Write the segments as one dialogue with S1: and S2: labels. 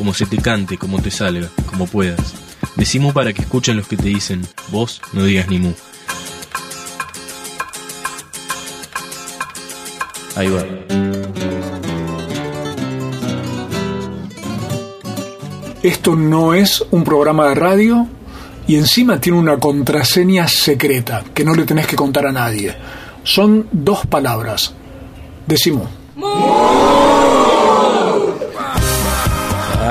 S1: como se te cante, como te salga, como puedas. Decimos para que escuchen los que te dicen, vos no digas ni mu. Ahí va.
S2: Esto no es un programa de radio y encima tiene una contraseña secreta que no le tenés que contar a nadie. Son dos palabras. Decimos.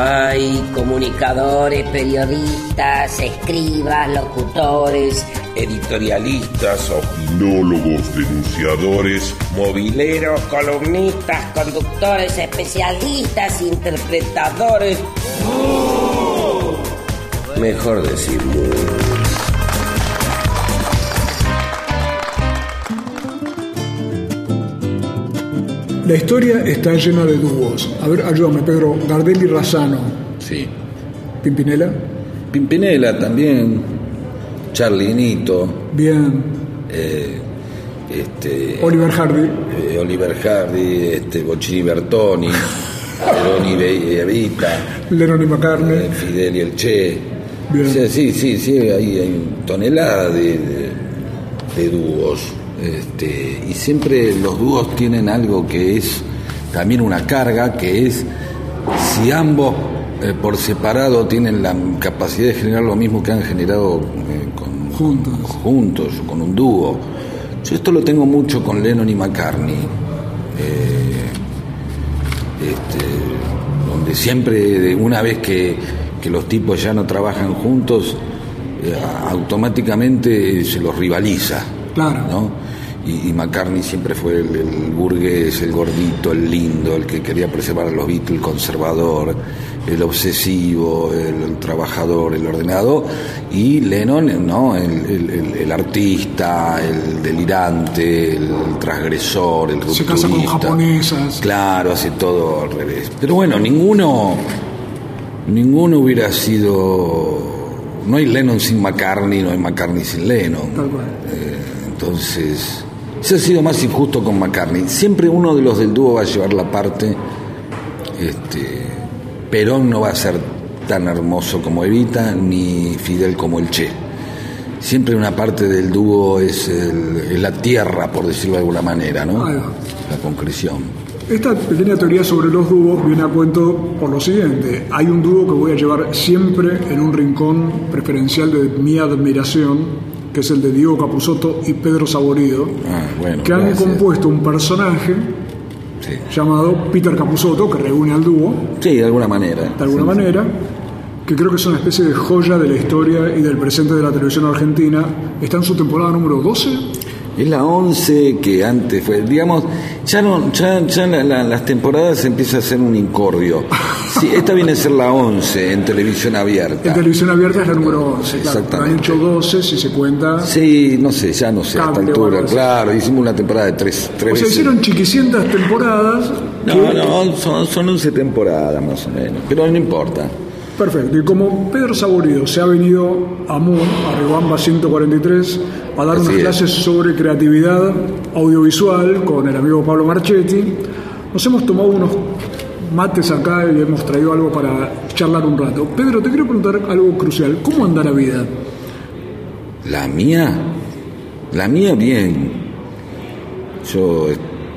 S3: Hay comunicadores, periodistas, escribas, locutores,
S4: editorialistas, opinólogos, denunciadores,
S3: mobileros, columnistas, conductores, especialistas, interpretadores.
S4: Mejor decir
S2: La historia está llena de dúos. A ver, ayúdame, Pedro. Gardel y Razano.
S5: Sí.
S2: Pimpinela.
S5: Pimpinela también. Charlinito.
S2: Bien.
S5: Eh, este,
S2: Oliver Hardy.
S5: eh, Oliver Hardy, este, Bocini Bertoni, Peroni Be- Evita,
S2: Lennon y McCartney.
S5: eh, Fidel y el Che.
S2: Bien.
S5: Sea, sí, sí, sí, hay, hay toneladas de, de- de dúos. Este, y siempre los dúos tienen algo que es también una carga, que es si ambos eh, por separado tienen la capacidad de generar lo mismo que han generado eh, con,
S2: Juntos.
S5: juntos, con un dúo. Yo esto lo tengo mucho con Lennon y McCartney. Eh, este, donde siempre, una vez que, que los tipos ya no trabajan juntos, automáticamente se los rivaliza.
S2: Claro.
S5: ¿no? Y, y McCartney siempre fue el, el burgués, el gordito, el lindo, el que quería preservar a los Beatles, el conservador, el obsesivo, el, el trabajador, el ordenado, y Lennon, ¿no? El, artista, el delirante, el transgresor, el
S2: Se casa con
S5: rupturista.
S2: japonesas.
S5: Claro, hace todo al revés. Pero bueno, ninguno, ninguno hubiera sido. No hay Lennon sin McCartney, no hay McCartney sin Lennon.
S2: Tal cual.
S5: Eh, entonces, se ha sido más injusto con McCartney. Siempre uno de los del dúo va a llevar la parte. Este, Perón no va a ser tan hermoso como Evita, ni Fidel como el Che. Siempre una parte del dúo es, el- es la tierra, por decirlo de alguna manera, ¿no? La concreción.
S2: Esta pequeña teoría sobre los dúos viene a cuento por lo siguiente. Hay un dúo que voy a llevar siempre en un rincón preferencial de mi admiración, que es el de Diego Capusotto y Pedro Saborido,
S5: Ah, bueno,
S2: que han
S5: gracias.
S2: compuesto un personaje
S5: Sí.
S2: llamado Peter Capusotto, que reúne al dúo,
S5: Sí, de alguna manera.
S2: de alguna manera, que creo que es una especie de joya de la historia y del presente de la televisión argentina. Está en su temporada número 12.
S5: Es la 11 que antes fue, digamos, ya no, ya, ya la- la- las temporadas empieza a ser un incordio. Sí, esta viene a ser la 11 en televisión abierta.
S2: En televisión abierta es la número 11. Claro,
S5: Exactamente.
S2: han hecho 12 si se cuenta.
S5: Sí, no sé, ya no sé, a esta altura, claro, hicimos una temporada de tres, tres
S2: O sea, hicieron chiquicientas temporadas.
S5: No,
S2: que-
S5: no, son, son 11 temporadas más o menos, pero no importa.
S2: Perfecto. Y como Pedro Saborido se ha venido a MUN, a Riobamba 143, a dar
S5: Así
S2: unas
S5: es.
S2: clases sobre creatividad audiovisual con el amigo Pablo Marchetti, nos hemos tomado unos mates acá y hemos traído algo para charlar un rato. Pedro, te quiero preguntar algo crucial. ¿Cómo anda la vida?
S5: La mía, la mía bien. Yo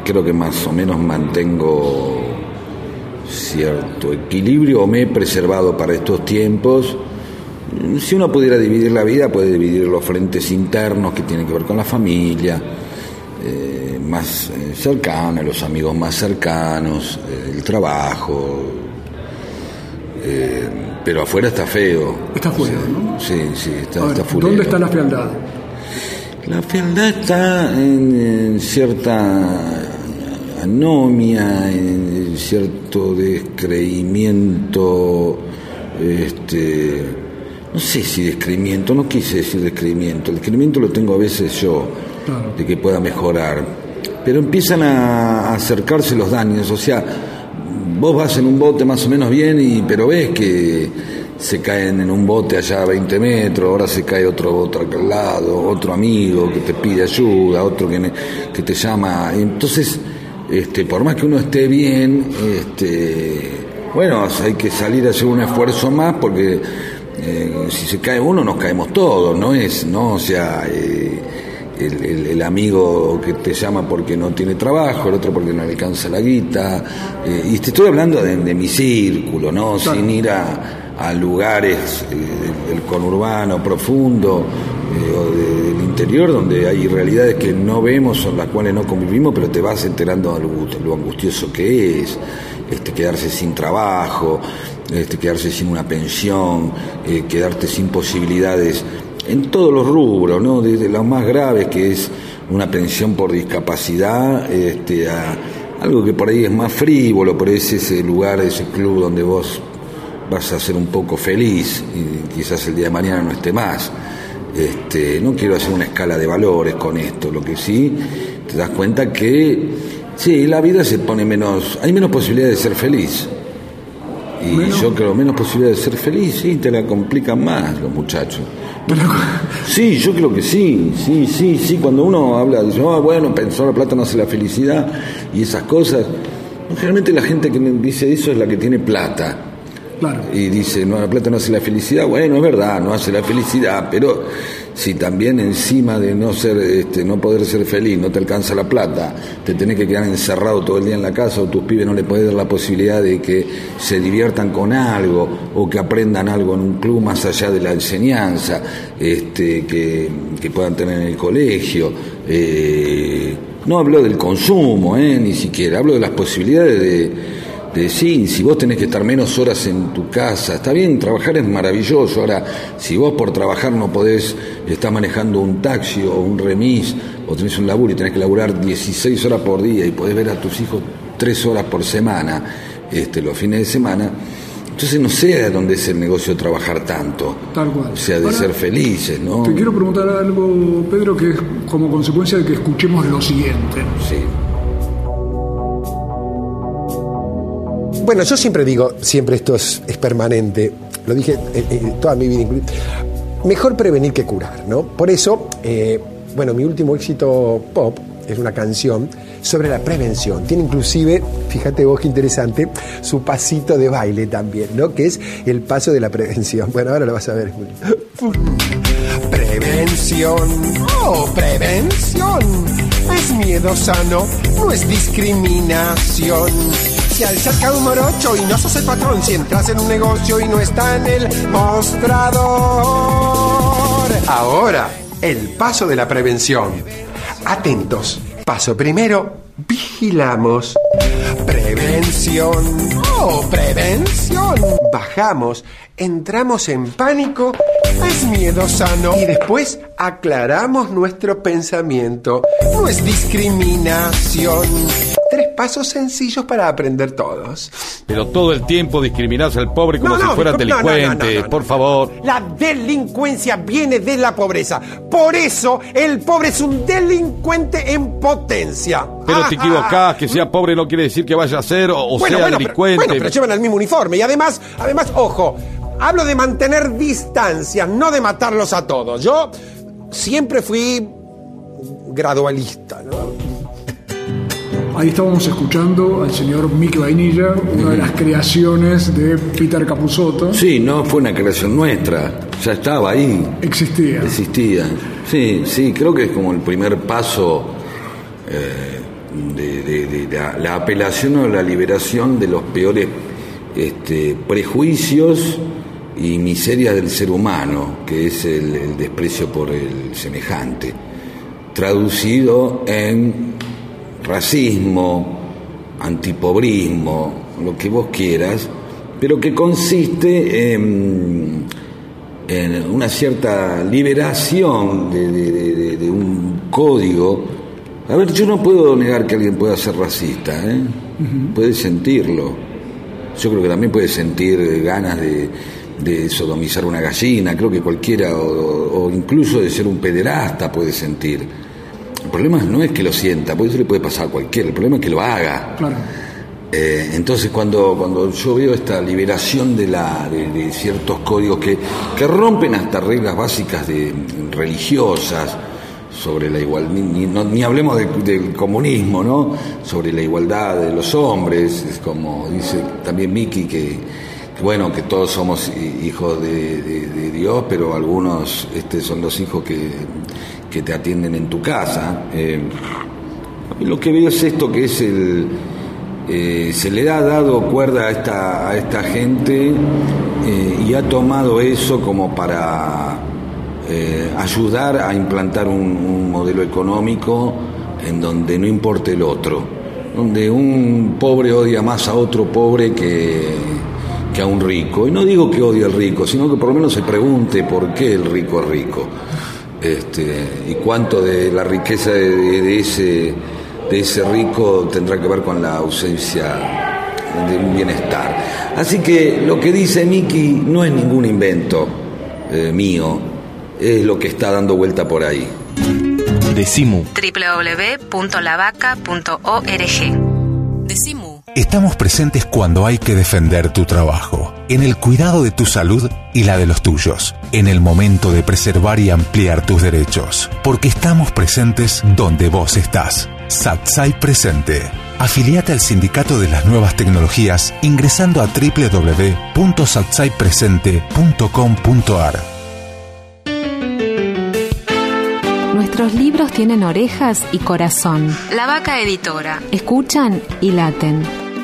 S5: creo que más o menos mantengo cierto equilibrio o me he preservado para estos tiempos. Si uno pudiera dividir la vida, puede dividir los frentes internos que tienen que ver con la familia, eh, más eh, cercana, los amigos más cercanos, eh, el trabajo. eh, pero afuera está feo.
S2: Está fuera, ¿no?
S5: Sí, sí, está,
S2: ver. ¿Dónde está la fealdad?
S5: La fealdad está en, en cierta anomia, en cierto descreimiento este, no sé si descrimiento, no quise decir descrimiento, el descrimiento lo tengo a veces yo, de que pueda mejorar, pero empiezan a acercarse los daños, o sea, vos vas en un bote más o menos bien, y, pero ves que se caen en un bote allá a 20 metros, ahora se cae otro bote al lado, otro amigo que te pide ayuda, otro que, que te llama. Entonces, este, por más que uno esté bien, este, bueno, hay que salir a hacer un esfuerzo más porque eh, si se cae uno nos caemos todos, no es, no, o sea, eh, el, amigo que te llama porque no tiene trabajo, el otro porque no le alcanza la guita, eh, y te estoy hablando de, mi círculo, ¿no? Sin ir a a lugares eh, del conurbano profundo o del donde hay realidades que no vemos, o las cuales no convivimos, pero te vas enterando de lo, angustioso que es, este, quedarse sin trabajo, este, quedarse sin una pensión, eh, quedarte sin posibilidades en todos los rubros, ¿no? desde los más graves que es una pensión por discapacidad, este, a algo que por ahí es más frívolo, pero es ese lugar, ese club donde vos vas a ser un poco feliz y quizás el día de mañana no esté más. Este, no quiero hacer una escala de valores con esto, lo que sí te das cuenta que sí, la vida se pone menos, hay menos posibilidad de ser feliz. Y yo creo, menos posibilidad de ser feliz, sí, te la complican más los muchachos. Sí, yo creo que sí, sí, sí, sí, cuando uno habla, dice, oh, bueno, pensó la plata no hace la felicidad y esas cosas, generalmente la gente que dice eso es la que tiene plata y dice, no, la plata no hace la felicidad. Bueno, es verdad, no hace la felicidad, pero si también encima de no ser, este, no poder ser feliz, no te alcanza la plata, te tenés que quedar encerrado todo el día en la casa o tus pibes no le podés dar la posibilidad de que se diviertan con algo o que aprendan algo en un club más allá de la enseñanza este, que, puedan tener en el colegio. Eh, no hablo del consumo, eh, ni siquiera, hablo de las posibilidades de de sí, si vos tenés que estar menos horas en tu casa, está bien, trabajar es maravilloso. Ahora, si vos por trabajar no podés, estás manejando un taxi o un remis, o tenés un laburo y tenés que laburar 16 horas por día y podés ver a tus hijos 3 horas por semana, este, los fines de semana, entonces no sé a dónde es el negocio trabajar tanto.
S2: Tal cual.
S5: O sea, de ser felices, ¿no?
S2: Te quiero preguntar algo, Pedro, que es como consecuencia de que escuchemos lo siguiente.
S5: Sí.
S6: Bueno, yo siempre digo, siempre esto es, permanente, lo dije toda mi vida, mejor prevenir que curar, ¿no? Por eso, eh, bueno, mi último éxito pop es una canción sobre la prevención. Tiene inclusive, fíjate vos qué interesante, su pasito de baile también, ¿no? Que es el paso de la prevención. Bueno, ahora lo vas a ver. Prevención, oh, prevención. Es miedo sano, no es discriminación si al ser un morocho y no sos el patrón, si entras en un negocio y no está en el mostrador. Ahora, el paso de la prevención. Atentos. Paso primero, vigilamos. Prevención. Oh, prevención. Bajamos, entramos en pánico, es miedo sano. Y después aclaramos nuestro pensamiento. No es discriminación pasos sencillos para aprender todos.
S7: Pero todo el tiempo discriminás al pobre como si fuera delincuente, por favor.
S6: La delincuencia viene de la pobreza. Por eso el pobre es un delincuente en potencia.
S7: Pero te equivocás, que sea pobre no quiere decir que vaya a ser o, sea delincuente.
S6: bueno, pero llevan el mismo uniforme y además, además, ojo, hablo de mantener distancias, no de matarlos a todos. Yo siempre fui gradualista, ¿no?
S2: Ahí estábamos escuchando al señor Mick Vainilla, una de las creaciones de Peter Capusotto.
S5: Sí, no fue una creación nuestra, ya estaba ahí.
S2: Existía.
S5: Existía. Sí, sí, creo que es como el primer paso eh, de, la, apelación o la liberación de los peores este, prejuicios y miserias del ser humano, que es el desprecio por el semejante, traducido en racismo, antipobrismo, lo que vos quieras, pero que consiste en, una cierta liberación de, un código. A ver, yo no puedo negar que alguien pueda ser racista, ¿eh? puede sentirlo. Yo creo que también puede sentir ganas de, de sodomizar una gallina, creo que cualquiera, o, incluso de ser un pederasta puede sentir. El problema no es que lo sienta, porque eso le puede pasar a cualquiera, el problema es que lo haga. Eh, entonces cuando, cuando yo veo esta liberación de, la, de, ciertos códigos que, que, rompen hasta reglas básicas de, religiosas, sobre la igualdad, ni, hablemos del comunismo, ¿no? Sobre la igualdad de los hombres, es como dice también Miki que, bueno, que todos somos hijos de, Dios, pero algunos este, son los hijos que, que te atienden en tu casa. Eh, lo que veo es esto que es el... Eh, se le ha dado cuerda a esta, a esta gente eh, y ha tomado eso como para ayudar a implantar un, modelo económico en donde no importe el otro, donde un pobre odia más a otro pobre que, que a un rico. Y no digo que odie al rico, sino que por lo menos se pregunte por qué el rico es rico. Este, y cuánto de la riqueza de, ese, de ese rico tendrá que ver con la ausencia de un bienestar. Así que lo que dice Miki no es ningún invento eh, mío, es lo que está dando vuelta por ahí.
S8: Decimu. www.lavaca.org.
S9: Decimu. Estamos presentes cuando hay que defender tu trabajo, en el cuidado de tu salud y la de los tuyos, en el momento de preservar y ampliar tus derechos, porque estamos presentes donde vos estás. Satsai Presente. Afiliate al Sindicato de las Nuevas Tecnologías ingresando a www.satsaipresente.com.ar.
S8: Nuestros libros tienen orejas y corazón. La Vaca Editora. Escuchan y laten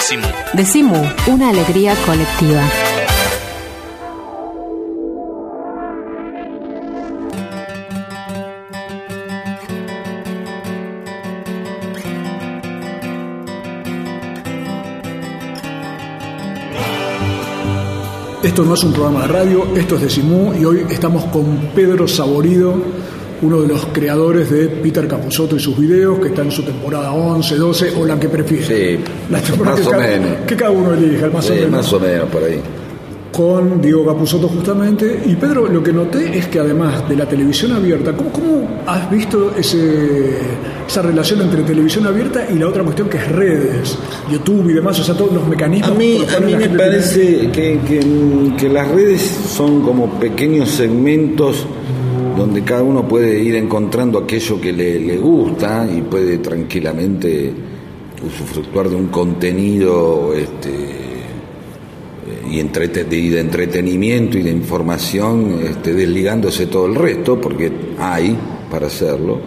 S8: Decimu. Decimu, una alegría colectiva.
S2: Esto no es un programa de radio, esto es Decimú y hoy estamos con Pedro Saborido uno de los creadores de Peter Capusotto y sus videos, que está en su temporada 11, 12 o la que prefiere.
S5: Sí, más o menos.
S2: Que cada uno elija, más o menos.
S5: Más o menos, por ahí.
S2: Con Diego Capusotto justamente. Y Pedro, lo que noté es que además de la televisión abierta, ¿cómo, cómo has visto ese, esa relación entre televisión abierta y la otra cuestión que es redes, YouTube y demás, o sea, todos los mecanismos?
S5: A mí, a mí me parece que, que, que las redes son como pequeños segmentos donde cada uno puede ir encontrando aquello que le, gusta y puede tranquilamente usufructuar de un contenido este, y, de, entretenimiento y de información, este, desligándose todo el resto, porque hay para hacerlo.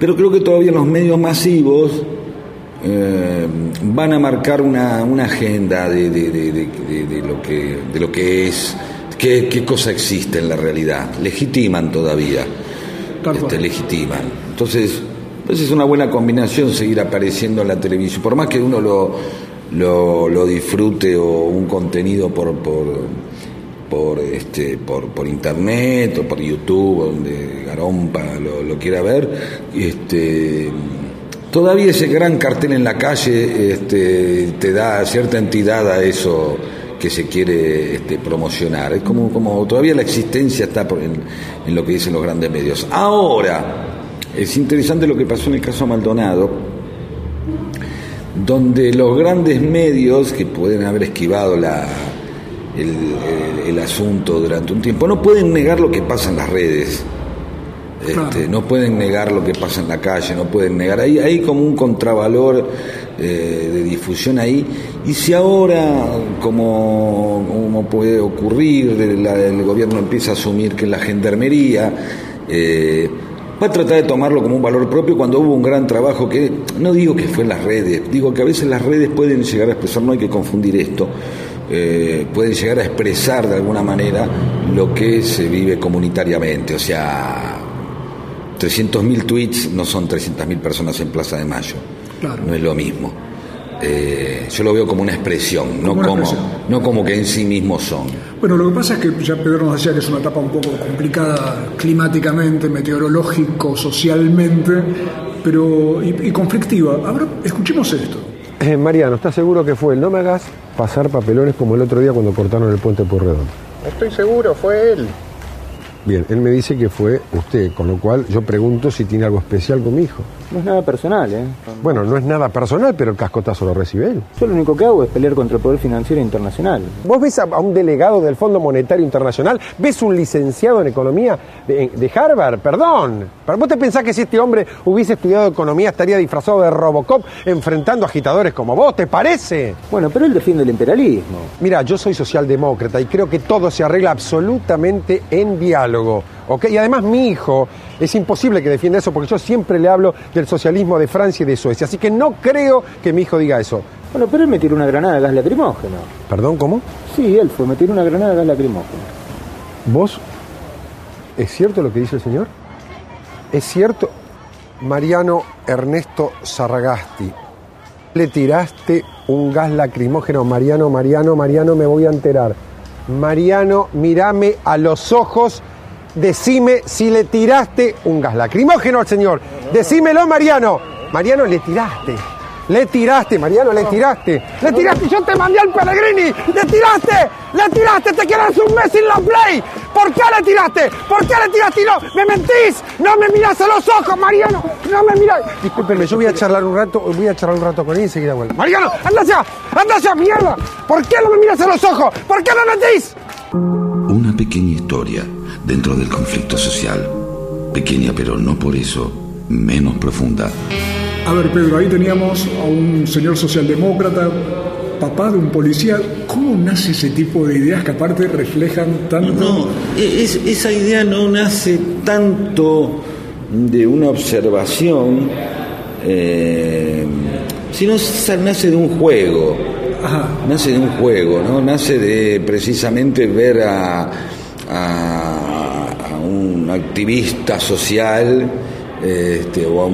S5: Pero creo que todavía los medios masivos eh, van a marcar una, agenda de lo que es ¿Qué, cosa existe en la realidad? Legitiman todavía. Este, legitiman. Entonces, pues es una buena combinación seguir apareciendo en la televisión. Por más que uno lo, lo, disfrute o un contenido por, por, por, este, por, por internet o por YouTube, donde Garompa lo, lo quiera ver, este, todavía ese gran cartel en la calle este, te da cierta entidad a eso que se quiere este, promocionar. Es como, como todavía la existencia está en, lo que dicen los grandes medios. Ahora, es interesante lo que pasó en el caso Maldonado, donde los grandes medios que pueden haber esquivado la, el, asunto durante un tiempo no pueden negar lo que pasa en las redes. Este, no pueden negar lo que pasa en la calle, no pueden negar. Hay, hay como un contravalor eh, de difusión ahí. Y si ahora, como, como puede ocurrir, el gobierno empieza a asumir que la gendarmería eh, va a tratar de tomarlo como un valor propio cuando hubo un gran trabajo que, no digo que fue en las redes, digo que a veces las redes pueden llegar a expresar, no hay que confundir esto, eh, pueden llegar a expresar de alguna manera lo que se vive comunitariamente, o sea, 300.000 tweets no son 300.000 personas en Plaza de Mayo, no es lo mismo. Eh, yo lo veo como una expresión, no, como, no como que en sí mismos son.
S2: Bueno, lo que pasa es que ya Pedro nos decía que es una etapa un poco complicada climáticamente, meteorológico, socialmente, pero y, conflictiva. Ahora escuchemos esto.
S6: Eh, Mariano, ¿estás seguro que fue él? No me hagas pasar papelones como el otro día cuando cortaron el puente por redondo.
S10: Estoy seguro, fue él.
S6: Bien, él me dice que fue usted, con lo cual yo pregunto si tiene algo especial con mi hijo.
S10: No es nada personal, ¿eh?
S6: Bueno, no es nada personal, pero el cascotazo lo recibe él.
S10: Yo lo único que hago es pelear contra el Poder Financiero Internacional.
S6: ¿Vos ves a, un delegado del Fondo Monetario Internacional? ¿Ves un licenciado en economía de, Harvard? Perdón. ¿Vos te pensás que si este hombre hubiese estudiado economía estaría disfrazado de Robocop enfrentando agitadores como vos? ¿Te parece?
S10: Bueno, pero él defiende el imperialismo.
S6: Mira, yo soy socialdemócrata y creo que todo se arregla absolutamente en diálogo. ¿Ok? Y además mi hijo es imposible que defienda eso porque yo siempre le hablo del socialismo de Francia y de Suecia. Así que no creo que mi hijo diga eso.
S10: Bueno, pero él me tiró una granada de gas lacrimógeno.
S6: ¿Perdón, cómo?
S10: Sí, él fue, me tiró una granada de gas lacrimógeno.
S6: ¿Vos? ¿Es cierto lo que dice el señor? ¿Es cierto? Mariano Ernesto Sarragasti, le tiraste un gas lacrimógeno. Mariano, Mariano, Mariano, me voy a enterar. Mariano, mírame a los ojos decime si le tiraste un gas lacrimógeno al señor. Decímelo, Mariano. Mariano, le tiraste. Le tiraste, Mariano, le tiraste. Le tiraste, yo te mandé al Pellegrini. Le tiraste, le tiraste, te quedas un mes sin la play. ¿Por qué le tiraste? ¿Por qué le tiraste? No, me mentís. No me miras a los ojos, Mariano. No me miras. Discúlpenme, yo voy a charlar un rato, voy a charlar un rato con él y enseguida vuelvo. Mariano, anda allá, anda allá, mierda. ¿Por qué no me miras a los ojos? ¿Por qué no mentís?
S5: Una pequeña historia dentro del conflicto social. Pequeña, pero no por eso menos profunda.
S2: A ver, Pedro, ahí teníamos a un señor socialdemócrata, papá de un policía. ¿Cómo nace ese tipo de ideas que aparte reflejan tanto?
S5: No, esa idea no nace tanto de una observación, eh, sino nace de un juego. Nace de un juego, ¿no? Nace de precisamente ver a a, un activista social este, o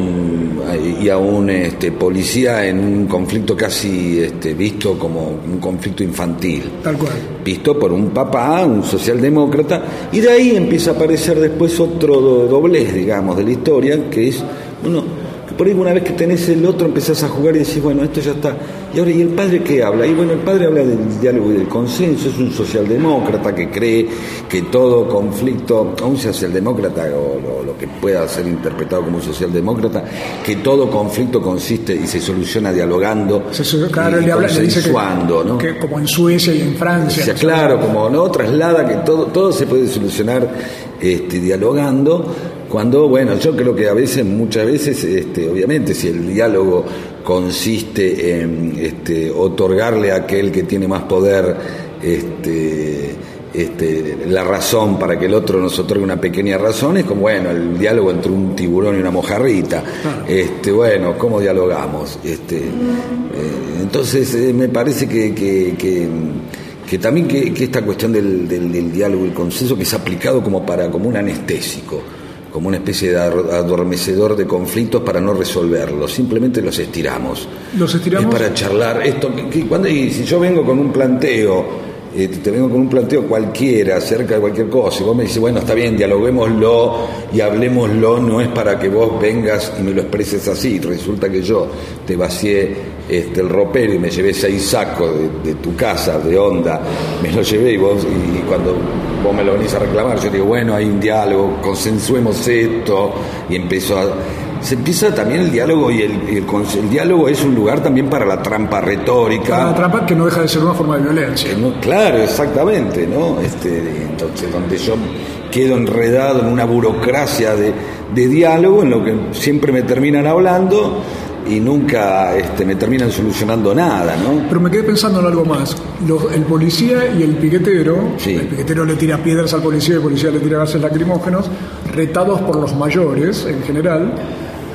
S5: y a un este, policía en un conflicto casi este, visto como un conflicto infantil.
S2: Tal cual.
S5: Visto por un papá, un socialdemócrata, y de ahí empieza a aparecer después otro doblez, digamos, de la historia, que es, bueno, por ahí una vez que tenés el otro empezás a jugar y decís, bueno, esto ya está. Y ahora, ¿y el padre qué habla? Y bueno, el padre habla del diálogo y del consenso, es un socialdemócrata que cree que todo conflicto, un socialdemócrata o lo, que pueda ser interpretado como un socialdemócrata, que todo conflicto consiste y se soluciona dialogando
S2: claro, y consensuando, ¿no? Que como en Suecia y en Francia.
S5: O sea, claro, como no traslada que todo, todo se puede solucionar este, dialogando cuando, bueno, yo creo que a veces, muchas veces, este, obviamente, si el diálogo consiste en este, otorgarle a aquel que tiene más poder este, este, la razón para que el otro nos otorgue una pequeña razón, es como, bueno, el diálogo entre un tiburón y una mojarrita. Este, bueno, ¿cómo dialogamos? Este, eh, entonces, eh, me parece que, que, también que, esta cuestión del, del, del diálogo y el consenso que ha aplicado como para como un anestésico como una especie de adormecedor de conflictos para no resolverlos, simplemente los estiramos.
S2: Los estiramos.
S5: Es para charlar esto. cuando, y si yo vengo con un planteo, eh, te vengo con un planteo cualquiera acerca de cualquier cosa, y vos me dices, bueno, está bien, dialoguémoslo y hablemoslo, no es para que vos vengas y me lo expreses así. Resulta que yo te vacié este, el ropero y me llevé seis sacos de, tu casa, de onda, me lo llevé y vos, y cuando vos me lo venís a reclamar, yo digo, bueno, hay un diálogo, consensuemos esto, y empezó a... se empieza también el diálogo y el, el, diálogo es un lugar también para la trampa retórica.
S2: Para la trampa que no deja de ser una forma de violencia.
S5: claro, exactamente, ¿no? Este, entonces, donde yo quedo enredado en una burocracia de, de diálogo en lo que siempre me terminan hablando y nunca este, me terminan solucionando nada, ¿no?
S2: Pero me quedé pensando en algo más. el policía y el piquetero, el piquetero le tira piedras al policía y el policía le tira gases lacrimógenos, retados por los mayores en general,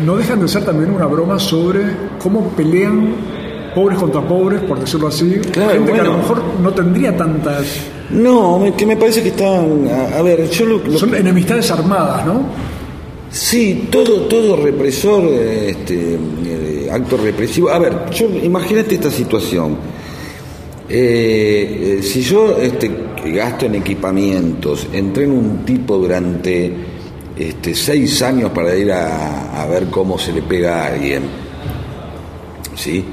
S2: no dejan de ser también una broma sobre cómo pelean pobres contra pobres, por decirlo así. gente que a lo mejor no tendría tantas...
S5: No, que me parece que están... A, ver, yo lo,
S2: Son enemistades armadas, ¿no?
S5: Sí, todo, todo represor, este, eh, acto represivo. A ver, yo imagínate esta situación. Eh, eh, si yo este, gasto en equipamientos, entreno un tipo durante este, seis años para ir a, ver cómo se le pega a alguien, ¿sí?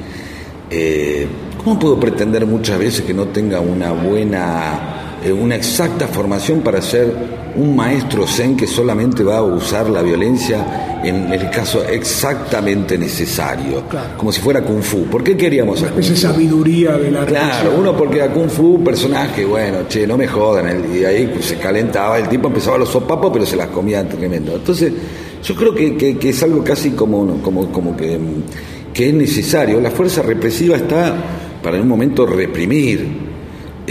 S5: ¿Cómo puedo pretender muchas veces que no tenga una buena, una exacta formación para ser un maestro zen que solamente va a usar la violencia en el caso exactamente necesario, como si fuera kung fu. ¿Por qué queríamos
S2: Una especie de sabiduría de la
S5: Claro, uno porque a kung fu personaje, bueno, che, no me jodan, y ahí pues, se calentaba, el tipo empezaba los sopapos, pero se las comía tremendo. Entonces, yo creo que, es algo casi como, como, como que, que es necesario. La fuerza represiva está para en un momento reprimir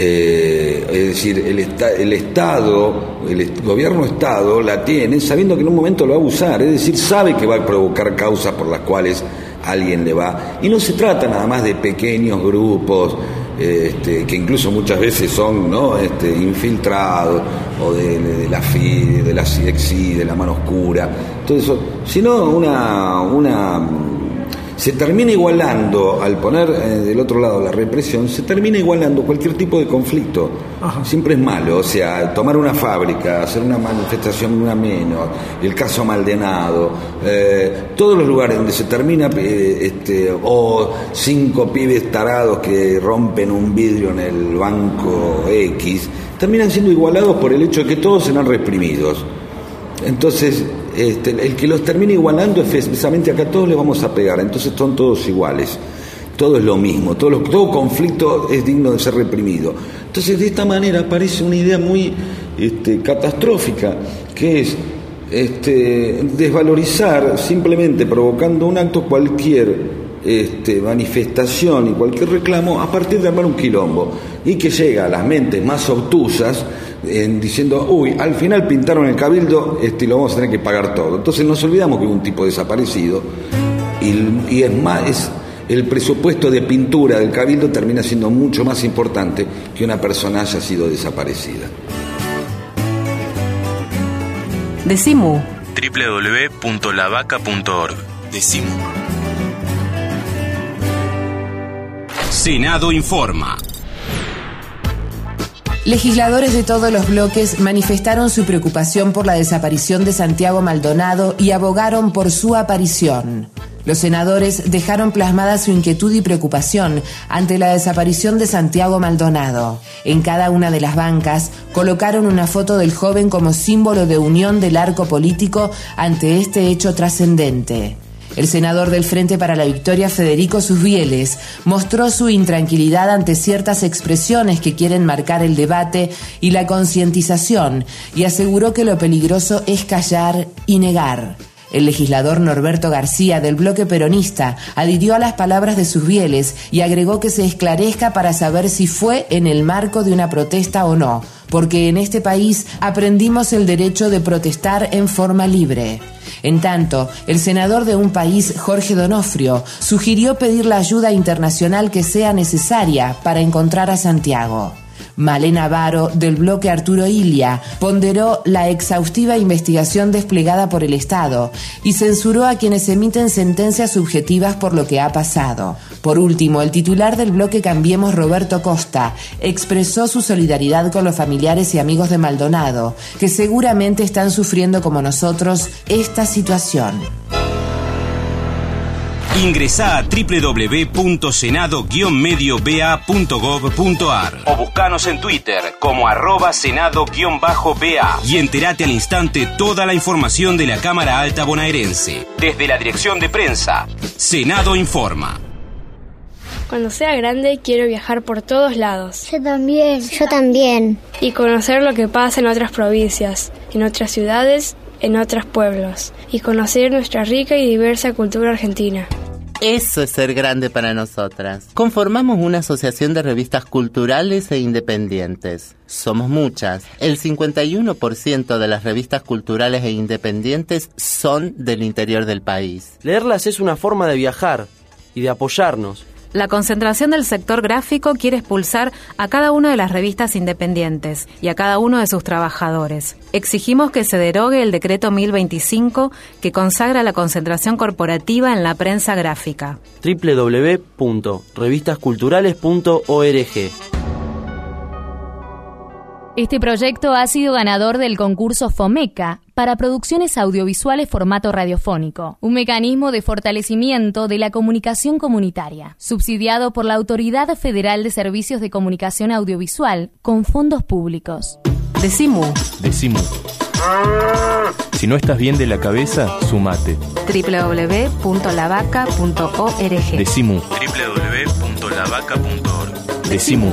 S5: eh, es decir, el, el Estado, el gobierno Estado la tiene sabiendo que en un momento lo va a usar, es decir, sabe que va a provocar causas por las cuales alguien le va. Y no se trata nada más de pequeños grupos, este, que incluso muchas veces son ¿no? este, infiltrados, o de, la FI, de la de la mano oscura, todo eso, sino una, una se termina igualando, al poner eh, del otro lado la represión, se termina igualando cualquier tipo de conflicto. Siempre es malo, o sea, tomar una fábrica, hacer una manifestación una menos, el caso Maldenado, eh, todos los lugares donde se termina, eh, este, o cinco pibes tarados que rompen un vidrio en el banco X, terminan siendo igualados por el hecho de que todos serán reprimidos. Entonces, este, el que los termine igualando es precisamente acá todos le vamos a pegar, entonces son todos iguales, todo es lo mismo, todo, todo conflicto es digno de ser reprimido. Entonces de esta manera aparece una idea muy este, catastrófica, que es este, desvalorizar simplemente provocando un acto cualquier este, manifestación y cualquier reclamo a partir de armar un quilombo. Y que llega a las mentes más obtusas en diciendo, uy, al final pintaron el cabildo este, y lo vamos a tener que pagar todo. Entonces nos olvidamos que hubo un tipo desaparecido. Y, y es más, es, el presupuesto de pintura del cabildo termina siendo mucho más importante que una persona haya sido desaparecida.
S8: Decimu.
S1: www.lavaca.org
S11: Decimu Senado informa.
S12: Legisladores de todos los bloques manifestaron su preocupación por la desaparición de Santiago Maldonado y abogaron por su aparición. Los senadores dejaron plasmada su inquietud y preocupación ante la desaparición de Santiago Maldonado. En cada una de las bancas colocaron una foto del joven como símbolo de unión del arco político ante este hecho trascendente. El senador del Frente para la Victoria, Federico Susbieles, mostró su intranquilidad ante ciertas expresiones que quieren marcar el debate y la concientización y aseguró que lo peligroso es callar y negar. El legislador Norberto García del bloque peronista adhirió a las palabras de Susbieles y agregó que se esclarezca para saber si fue en el marco de una protesta o no, porque en este país aprendimos el derecho de protestar en forma libre. En tanto, el senador de un país, Jorge Donofrio, sugirió pedir la ayuda internacional que sea necesaria para encontrar a Santiago. Malena Varo, del bloque Arturo Ilia, ponderó la exhaustiva investigación desplegada por el Estado y censuró a quienes emiten sentencias subjetivas por lo que ha pasado. Por último, el titular del bloque Cambiemos, Roberto Costa, expresó su solidaridad con los familiares y amigos de Maldonado, que seguramente están sufriendo como nosotros esta situación.
S11: Ingresá a www.senado-medioba.gov.ar o buscanos en Twitter como arroba senado-ba y entérate al instante toda la información de la Cámara Alta Bonaerense. Desde la Dirección de Prensa, Senado Informa.
S13: Cuando sea grande quiero viajar por todos lados.
S14: Yo también, yo también.
S13: Y conocer lo que pasa en otras provincias, en otras ciudades, en otros pueblos. Y conocer nuestra rica y diversa cultura argentina.
S15: Eso es ser grande para nosotras. Conformamos una asociación de revistas culturales e independientes. Somos muchas. El 51% de las revistas culturales e independientes son del interior del país.
S16: Leerlas es una forma de viajar y de apoyarnos.
S8: La concentración del sector gráfico quiere expulsar a cada una de las revistas independientes y a cada uno de sus trabajadores. Exigimos que se derogue el decreto 1025 que consagra la concentración corporativa en la prensa gráfica.
S16: www.revistasculturales.org
S17: este proyecto ha sido ganador del concurso FOMECA para producciones audiovisuales formato radiofónico, un mecanismo de fortalecimiento de la comunicación comunitaria, subsidiado por la Autoridad Federal de Servicios de Comunicación Audiovisual con fondos públicos.
S8: Decimu.
S1: Decimu. Si no estás bien de la cabeza, sumate.
S8: www.lavaca.org.
S1: Decimu. www.lavaca.org. Decimu.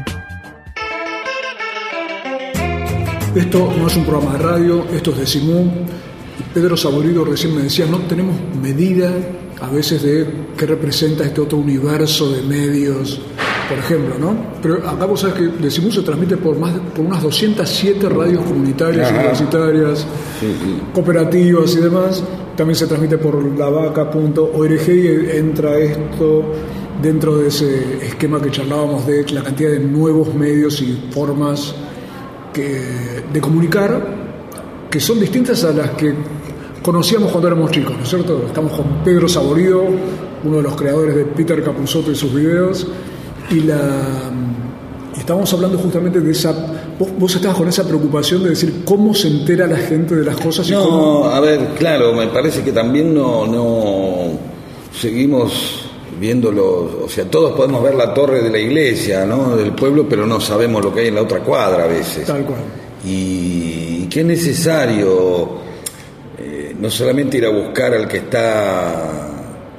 S2: Esto no es un programa de radio, esto es de Simón. Pedro Saborido recién me decía, no tenemos medida a veces de qué representa este otro universo de medios, por ejemplo, ¿no? Pero acá vos sabés que de Simón se transmite por, más, por unas 207 radios comunitarias, universitarias, cooperativas y demás. También se transmite por lavaca.org y entra esto dentro de ese esquema que charlábamos de la cantidad de nuevos medios y formas que, de comunicar que son distintas a las que conocíamos cuando éramos chicos, ¿no es cierto? Estamos con Pedro Saborido, uno de los creadores de Peter Capusotto y sus videos, y la estamos hablando justamente de esa. Vos, vos, estabas con esa preocupación de decir cómo se entera la gente de las cosas.
S5: No,
S2: y cómo...
S5: a ver, claro, me parece que también no, no seguimos viéndolo, o sea, todos podemos ver la torre de la iglesia, ¿no? Del pueblo, pero no sabemos lo que hay en la otra cuadra a veces.
S2: Tal cual.
S5: Y, que es necesario eh, no solamente ir a buscar al que está,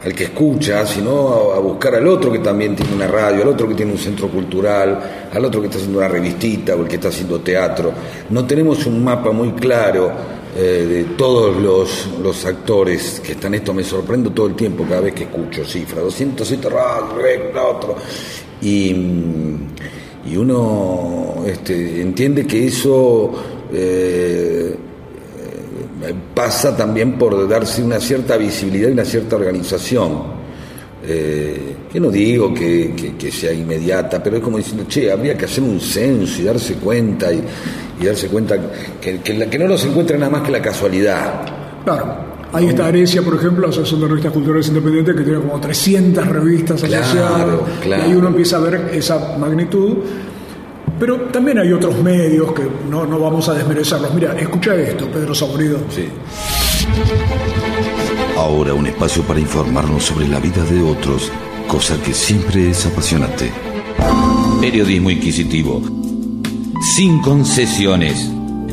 S5: al que escucha, sino a, a, buscar al otro que también tiene una radio, al otro que tiene un centro cultural, al otro que está haciendo una revistita o el que está haciendo teatro. No tenemos un mapa muy claro eh, de todos los, los, actores que están esto, me sorprendo todo el tiempo cada vez que escucho cifras, 207 radios, otro. Y, y uno este, entiende que eso eh, pasa también por darse una cierta visibilidad y una cierta organización. Eh, que no digo que, que, que, sea inmediata, pero es como diciendo, che, habría que hacer un censo y darse cuenta y, y darse cuenta que, que, la, que no nos encuentra nada más que la casualidad.
S2: Claro. Ahí está Arecia, por ejemplo, la Asociación de Revistas Culturales Independientes, que tiene como 300 revistas
S5: claro,
S2: asociadas.
S5: Claro.
S2: Y ahí uno empieza a ver esa magnitud. Pero también hay otros medios que no, no vamos a desmerecerlos. Mira, escucha esto, Pedro Saborido.
S5: Sí.
S18: Ahora un espacio para informarnos sobre la vida de otros, cosa que siempre es apasionante.
S19: Periodismo inquisitivo. Sin concesiones.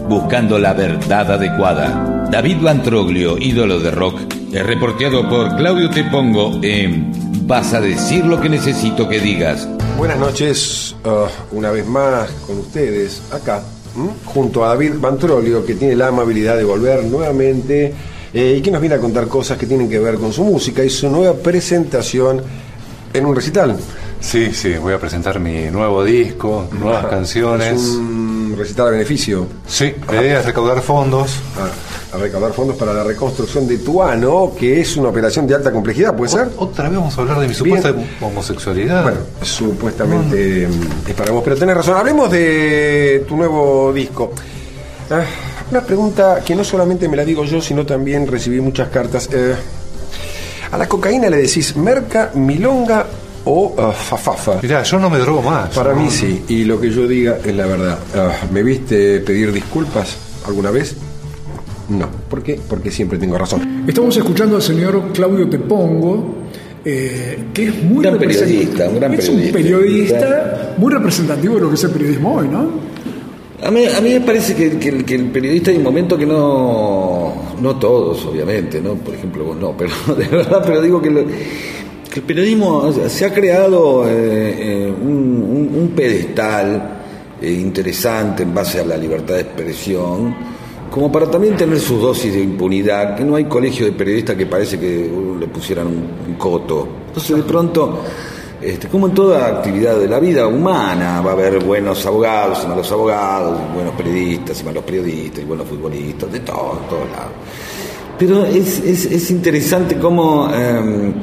S19: Buscando la verdad adecuada. David Bantroglio, ídolo de rock, es reporteado por Claudio Tepongo en Vas a decir lo que necesito que digas.
S6: Buenas noches, uh, una vez más con ustedes, acá, junto a David Bantrolio, que tiene la amabilidad de volver nuevamente eh, y que nos viene a contar cosas que tienen que ver con su música y su nueva presentación en un recital.
S20: Sí, sí, voy a presentar mi nuevo disco, nuevas canciones.
S6: ¿Es un recital a beneficio?
S20: Sí, la idea es recaudar fondos.
S6: Ah, a recaudar fondos para la reconstrucción de Tuano, que es una operación de alta complejidad, ¿puede ser?
S20: Otra vez vamos a hablar de mi supuesta homosexualidad.
S6: Bueno, supuestamente es para vos, pero tenés razón. Hablemos de tu nuevo disco. Una pregunta que no solamente me la digo yo, sino también recibí muchas cartas. Eh, a la cocaína le decís merca, milonga o uh, fafafa.
S20: Mirá, yo no me drogo más.
S6: Para mí sí, y lo que yo diga es la verdad. Ah, ¿Me viste pedir disculpas alguna vez? No. ¿Por qué? Porque siempre tengo razón.
S2: Estamos escuchando al señor Claudio Tepongo, eh, que es muy
S5: gran periodista, un gran
S2: es
S5: periodista.
S2: un periodista muy representativo de lo que es el periodismo hoy, ¿no?
S5: A mí, a mí me parece que, el- periodista hay un momento que no, no todos, obviamente, ¿no? Por ejemplo, vos no, pero de verdad, pero digo que, el periodismo se ha creado eh, eh, un, pedestal eh, interesante en base a la libertad de expresión, como para también tener sus dosis de impunidad, que no hay colegio de periodistas que parece que le pusieran un coto. Entonces, de pronto, este, como en toda actividad de la vida humana, va a haber buenos abogados y malos abogados, buenos periodistas y malos periodistas, y buenos futbolistas, de todo, todos lados. Pero es, es, es interesante cómo em, eh,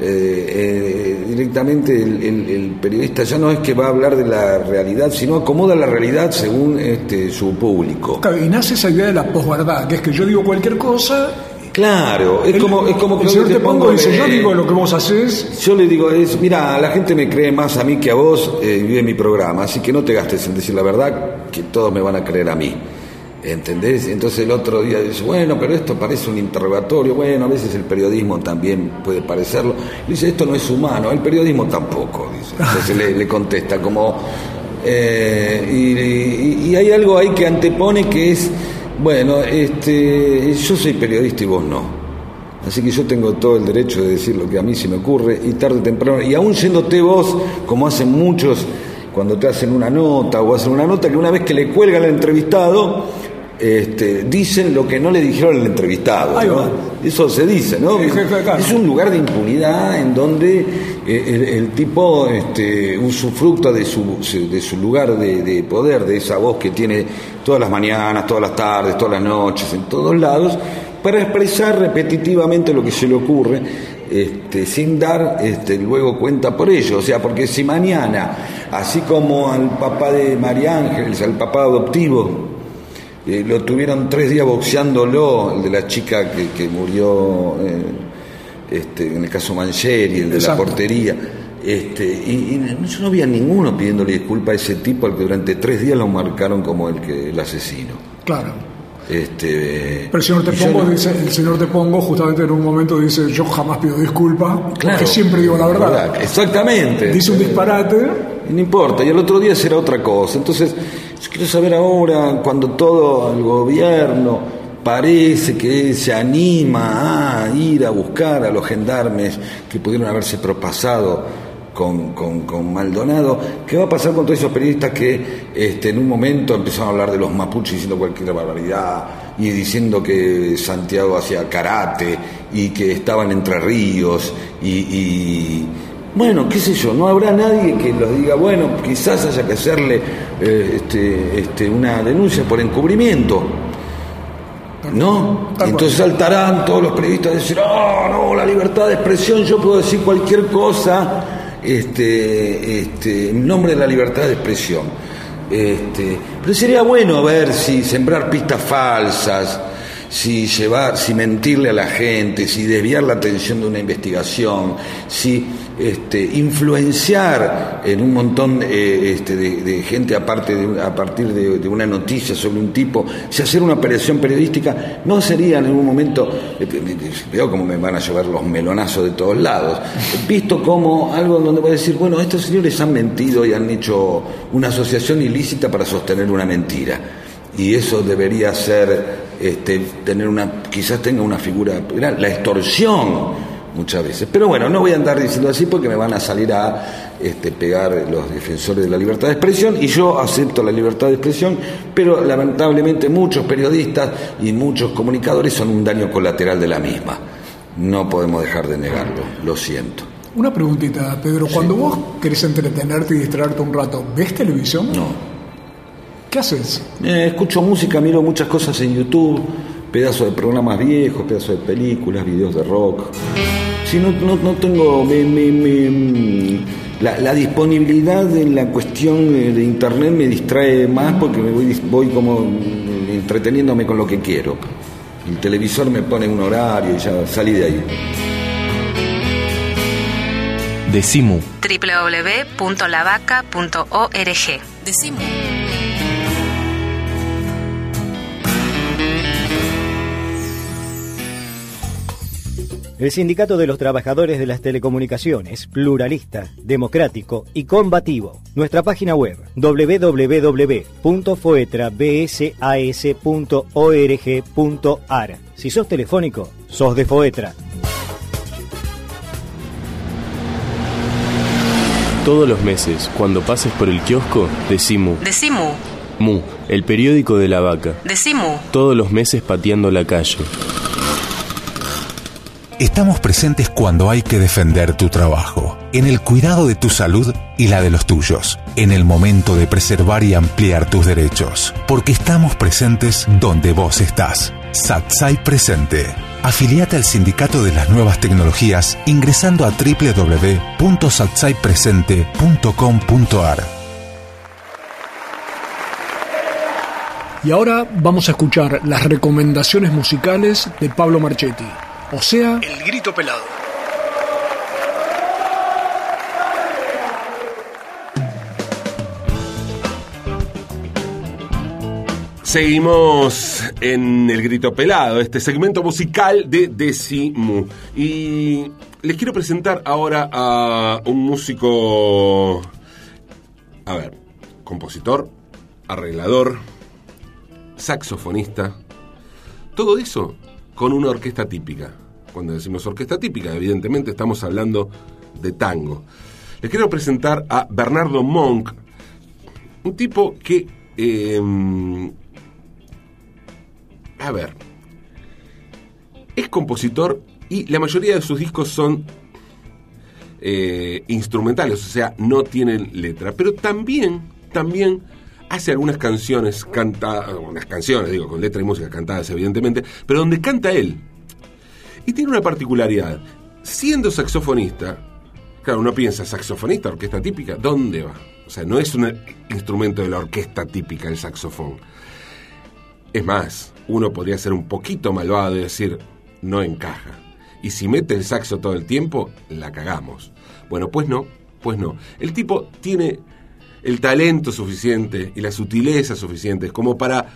S5: eh, directamente el, el- periodista ya no es que va a hablar de la realidad, sino acomoda la realidad según este, su público.
S2: Y nace esa idea de la posverdad, que es que yo digo cualquier cosa.
S5: Claro, es
S2: El-
S5: como, es como
S2: el señor
S5: yo te pongo
S2: dice, yo digo lo que vos haces.
S5: Yo le digo, es, mira, la gente me cree más a mí que a vos eh, y ve mi programa, así que no te gastes en decir la verdad, que todos me van a creer a mí. ¿Entendés? Entonces el otro día dice, bueno, pero esto parece un interrogatorio, bueno, a veces el periodismo también puede parecerlo. Dice, esto no es humano, el periodismo tampoco, dice. Entonces le, le contesta como... eh, y, y- y hay algo ahí que antepone que es, bueno, este, yo soy periodista y vos no. Así que yo tengo todo el derecho de decir lo que a mí se me ocurre y tarde o temprano, y aún yéndote vos, como hacen muchos cuando te hacen una nota o hacen una nota que una vez que le cuelgan al entrevistado, este, dicen lo que no le dijeron al entrevistado. Eso se dice, ¿no?
S2: Sí, claro.
S5: Es un lugar de impunidad en donde eh, el, el tipo este, usufructa de su, de su lugar de, de poder, de esa voz que tiene todas las mañanas, todas las tardes, todas las noches, en todos lados, para expresar repetitivamente lo que se le ocurre, este, sin dar este, luego cuenta por ello. O sea, porque si mañana, así como al papá de María Ángeles, al papá adoptivo, eh, lo tuvieron tres días boxeándolo, el de la chica que, que murió, eh, este, en el caso Mancheri, el de
S2: Exacto.
S5: la portería. Este, y, y yo no había ninguno pidiéndole disculpa a ese tipo al que durante tres días lo marcaron como el, que, el asesino.
S2: Claro.
S5: Este,
S2: Pero el señor Tepongo
S5: no-
S2: dice, el señor Tepongo justamente en un momento dice, yo jamás pido disculpa,
S5: Claro,
S2: porque siempre digo la verdad.
S5: Exactamente.
S2: Dice un disparate.
S5: No importa, y el otro día será otra cosa. Entonces, yo quiero saber ahora, cuando todo el gobierno parece que se anima a ir a buscar a los gendarmes que pudieron haberse propasado con, con, con Maldonado, ¿qué va a pasar con todos esos periodistas que este, en un momento empezaron a hablar de los mapuches diciendo cualquier barbaridad y diciendo que Santiago hacía karate y que estaban entre ríos y- bueno, qué sé yo, no habrá nadie que los diga, bueno, quizás haya que hacerle este, este, una denuncia por encubrimiento. ¿No? Entonces saltarán todos los periodistas a decir, oh, no, la libertad de expresión, yo puedo decir cualquier cosa este, este, en nombre de la libertad de expresión. Este, pero sería bueno ver si sembrar pistas falsas, si llevar, si mentirle a la gente, si desviar la atención de una investigación, si este, influenciar en un montón eh, este, de, gente aparte de, a partir de, una noticia sobre un tipo, si hacer una operación periodística no sería en un momento, eh, veo como me van a llevar los melonazos de todos lados, visto como algo donde voy a decir, bueno, estos señores han mentido y han hecho una asociación ilícita para sostener una mentira y eso debería ser este, tener una quizás tenga una figura la extorsión muchas veces pero bueno no voy a andar diciendo así porque me van a salir a este, pegar los defensores de la libertad de expresión y yo acepto la libertad de expresión pero lamentablemente muchos periodistas y muchos comunicadores son un daño colateral de la misma no podemos dejar de negarlo lo siento
S2: Una preguntita, Pedro. Cuando vos querés entretenerte y distraerte un rato, ¿ves televisión?
S5: No.
S2: ¿Qué haces?
S5: Eh, escucho música, miro muchas cosas en YouTube, pedazos de programas viejos, pedazos de películas, videos de rock. Si no, no, no tengo me, me, me, la, la, disponibilidad en la cuestión de internet me distrae más porque me voy, voy como entreteniéndome con lo que quiero. El televisor me pone un horario y ya salí de ahí.
S1: Decimu.
S8: www.lavaca.org.
S21: Decimu.
S10: El Sindicato de los Trabajadores de las Telecomunicaciones, pluralista, democrático y combativo. Nuestra página web www.foetrabsas.org.ar. Si sos telefónico, sos de Foetra.
S1: Todos los meses, cuando pases por el kiosco, decimu.
S8: Decimu.
S1: Mu, el periódico de la vaca.
S8: Decimu.
S1: Todos los meses pateando la calle.
S9: Estamos presentes cuando hay que defender tu trabajo, en el cuidado de tu salud y la de los tuyos, en el momento de preservar y ampliar tus derechos, porque estamos presentes donde vos estás. Satsai Presente. Afiliate al Sindicato de las Nuevas Tecnologías ingresando a www.satsaipresente.com.ar.
S2: Y ahora vamos a escuchar las recomendaciones musicales de Pablo Marchetti. O sea, el grito pelado.
S22: Seguimos en El Grito Pelado, este segmento musical de Decimu. Y les quiero presentar ahora a un músico, a ver, compositor, arreglador, saxofonista, todo eso con una orquesta típica. Cuando decimos orquesta típica, evidentemente estamos hablando de tango. Les quiero presentar a Bernardo Monk, un tipo que, eh, a ver, es compositor y la mayoría de sus discos son eh, instrumentales, o sea, no tienen letra, pero también, también hace algunas canciones cantadas, unas canciones, digo, con letra y música cantadas, evidentemente, pero donde canta él. Y tiene una particularidad. Siendo saxofonista, claro, uno piensa, saxofonista, orquesta típica, ¿dónde va? O sea, no es un instrumento de la orquesta típica el saxofón. Es más, uno podría ser un poquito malvado y decir, no encaja. Y si mete el saxo todo el tiempo, la cagamos. Bueno, pues no, pues no. El tipo tiene el talento suficiente y la sutileza suficientes como para